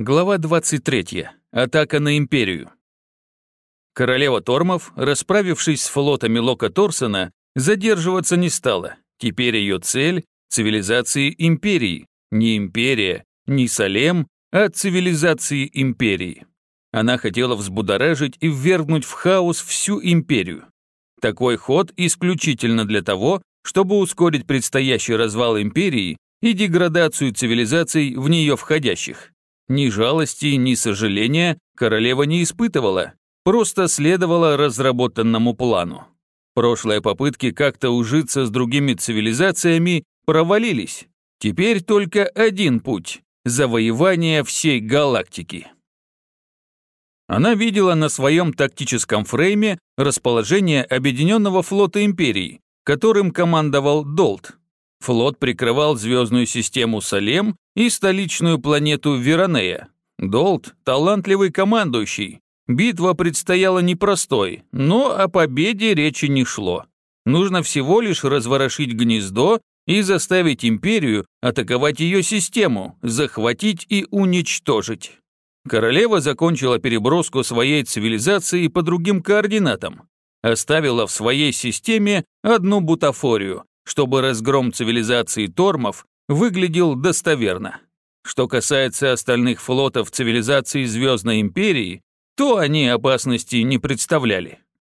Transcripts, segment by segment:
Глава 23. Атака на Империю. Королева Тормов, расправившись с флотами Лока Торсона, задерживаться не стала. Теперь ее цель – цивилизации Империи. Не Империя, не Салем, а цивилизации Империи. Она хотела взбудоражить и ввергнуть в хаос всю Империю. Такой ход исключительно для того, чтобы ускорить предстоящий развал Империи и деградацию цивилизаций в нее входящих. Ни жалости, ни сожаления королева не испытывала, просто следовала разработанному плану. Прошлые попытки как-то ужиться с другими цивилизациями провалились. Теперь только один путь – завоевание всей галактики. Она видела на своем тактическом фрейме расположение Объединенного флота Империи, которым командовал Долт. Флот прикрывал звездную систему Салем и столичную планету Веронея. Долт – талантливый командующий. Битва предстояла непростой, но о победе речи не шло. Нужно всего лишь разворошить гнездо и заставить империю атаковать ее систему, захватить и уничтожить. Королева закончила переброску своей цивилизации по другим координатам. Оставила в своей системе одну бутафорию, чтобы разгром цивилизации Тормов выглядел достоверно. Что касается остальных флотов цивилизации Звездной Империи, то они опасности не представляли.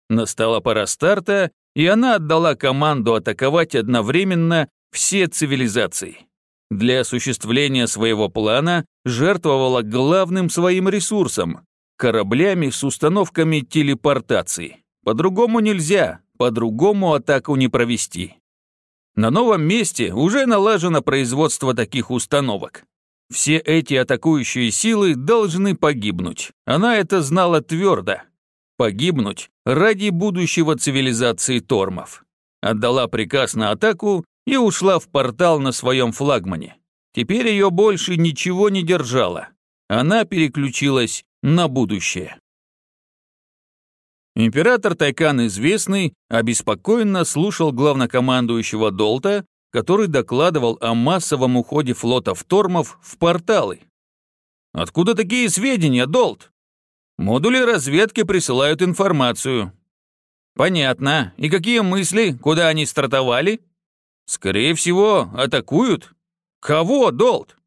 Настала пора старта, и она отдала команду атаковать одновременно все цивилизации. Для осуществления своего плана жертвовала главным своим ресурсом – кораблями с установками телепортации. По-другому нельзя, по-другому атаку не провести. На новом месте уже налажено производство таких установок. Все эти атакующие силы должны погибнуть. Она это знала твердо. Погибнуть ради будущего цивилизации Тормов. Отдала приказ на атаку и ушла в портал на своем флагмане. Теперь ее больше ничего не держало. Она переключилась на будущее. Император Тайкан Известный обеспокоенно слушал главнокомандующего Долта, который докладывал о массовом уходе флотов Тормов в порталы. «Откуда такие сведения, Долт?» «Модули разведки присылают информацию». «Понятно. И какие мысли? Куда они стартовали?» «Скорее всего, атакуют». «Кого, Долт?»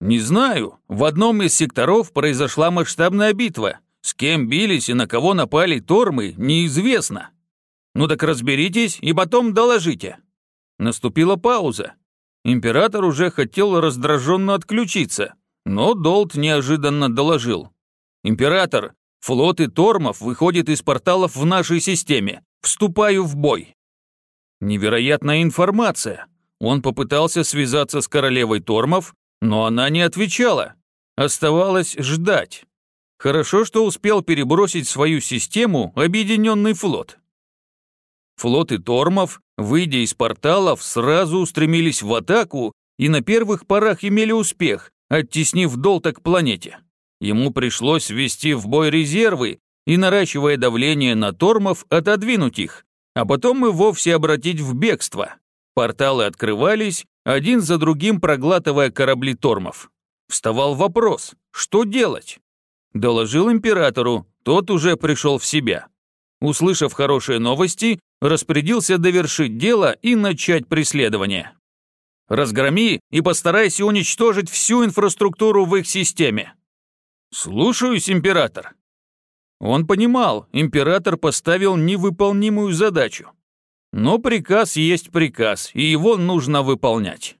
«Не знаю. В одном из секторов произошла масштабная битва. С кем бились и на кого напали тормы, неизвестно. Ну так разберитесь и потом доложите. Наступила пауза. Император уже хотел раздраженно отключиться, но Долт неожиданно доложил. «Император, флоты тормов выходят из порталов в нашей системе. Вступаю в бой». Невероятная информация. Он попытался связаться с королевой тормов, но она не отвечала. Оставалось ждать. Хорошо, что успел перебросить свою систему объединенный флот. Флоты Тормов, выйдя из порталов, сразу устремились в атаку и на первых порах имели успех, оттеснив Долта к планете. Ему пришлось ввести в бой резервы и, наращивая давление на Тормов, отодвинуть их, а потом и вовсе обратить в бегство. Порталы открывались, один за другим проглатывая корабли Тормов. Вставал вопрос, что делать? Доложил императору, тот уже пришел в себя. Услышав хорошие новости, распорядился довершить дело и начать преследование. «Разгроми и постарайся уничтожить всю инфраструктуру в их системе». «Слушаюсь, император». Он понимал, император поставил невыполнимую задачу. Но приказ есть приказ, и его нужно выполнять.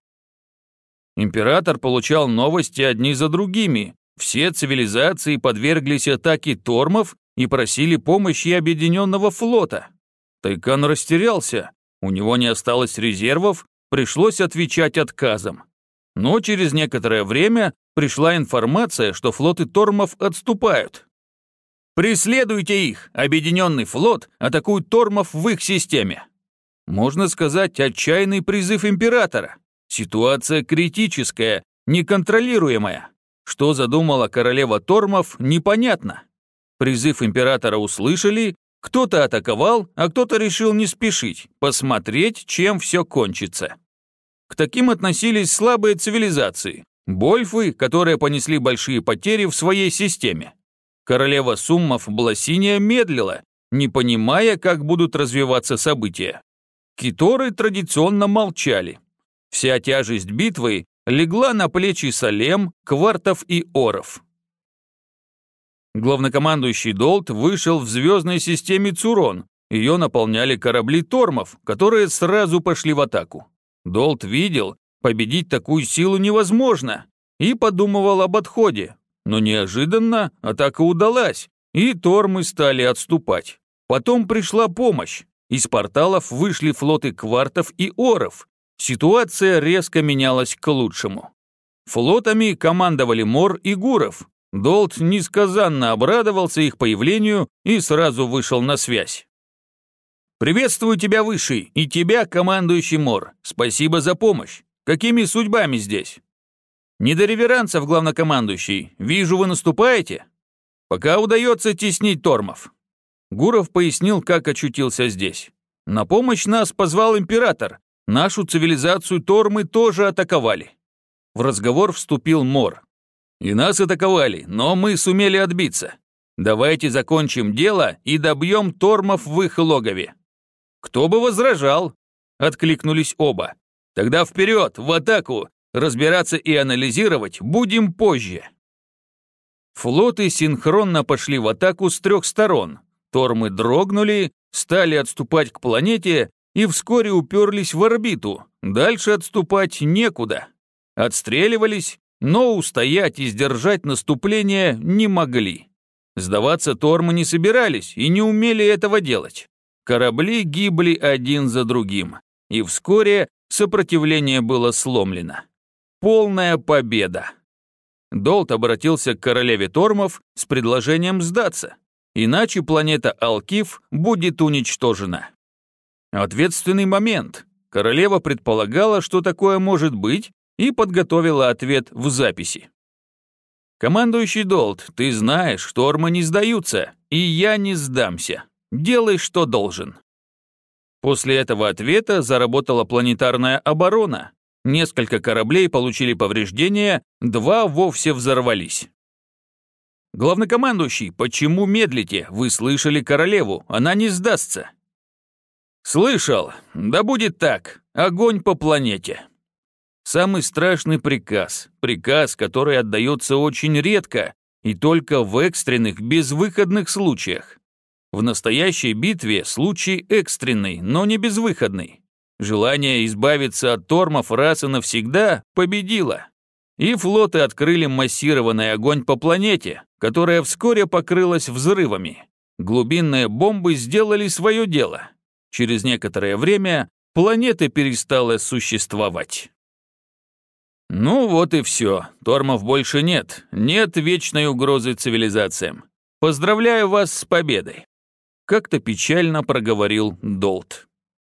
Император получал новости одни за другими, все цивилизации подверглись атаке тормов и просили помощи Объединенного флота. Тайкан растерялся, у него не осталось резервов, пришлось отвечать отказом. Но через некоторое время пришла информация, что флоты тормов отступают. «Преследуйте их! Объединенный флот атакует тормов в их системе!» Можно сказать, отчаянный призыв императора. Ситуация критическая, неконтролируемая. Что задумала королева Тормов, непонятно. Призыв императора услышали, кто-то атаковал, а кто-то решил не спешить, посмотреть, чем все кончится. К таким относились слабые цивилизации, Больфы, которые понесли большие потери в своей системе. Королева Суммов Бласиния медлила, не понимая, как будут развиваться события. Киторы традиционно молчали. Вся тяжесть битвы легла на плечи Салем, Квартов и Оров. Главнокомандующий Долт вышел в звездной системе Цурон. Ее наполняли корабли Тормов, которые сразу пошли в атаку. Долт видел, победить такую силу невозможно, и подумывал об отходе. Но неожиданно атака удалась, и Тормы стали отступать. Потом пришла помощь. Из порталов вышли флоты Квартов и Оров. Ситуация резко менялась к лучшему. Флотами командовали Мор и Гуров, Долт несказанно обрадовался их появлению и сразу вышел на связь. «Приветствую тебя, Высший, и тебя, командующий Мор. Спасибо за помощь. Какими судьбами здесь?» «Не до реверансов, главнокомандующий. Вижу, вы наступаете?» «Пока удается теснить Тормов». Гуров пояснил, как очутился здесь. «На помощь нас позвал император. Нашу цивилизацию Тормы тоже атаковали». В разговор вступил Мор. И нас атаковали, но мы сумели отбиться. Давайте закончим дело и добьем тормов в их логове». «Кто бы возражал?» — откликнулись оба. «Тогда вперед, в атаку! Разбираться и анализировать будем позже». Флоты синхронно пошли в атаку с трех сторон. Тормы дрогнули, стали отступать к планете и вскоре уперлись в орбиту. Дальше отступать некуда. Отстреливались, но устоять и сдержать наступление не могли. Сдаваться Тормы не собирались и не умели этого делать. Корабли гибли один за другим, и вскоре сопротивление было сломлено. Полная победа. Долт обратился к королеве Тормов с предложением сдаться, иначе планета Алкив будет уничтожена. Ответственный момент. Королева предполагала, что такое может быть, и подготовила ответ в записи. «Командующий Долт, ты знаешь, что Ормы не сдаются, и я не сдамся. Делай, что должен». После этого ответа заработала планетарная оборона. Несколько кораблей получили повреждения, два вовсе взорвались. «Главнокомандующий, почему медлите? Вы слышали королеву, она не сдастся». «Слышал. Да будет так. Огонь по планете». Самый страшный приказ, приказ, который отдается очень редко и только в экстренных, безвыходных случаях. В настоящей битве случай экстренный, но не безвыходный. Желание избавиться от тормов раз и навсегда победило. И флоты открыли массированный огонь по планете, которая вскоре покрылась взрывами. Глубинные бомбы сделали свое дело. Через некоторое время планета перестала существовать. Ну вот и все. Тормов больше нет. Нет вечной угрозы цивилизациям. Поздравляю вас с победой. Как-то печально проговорил Долт.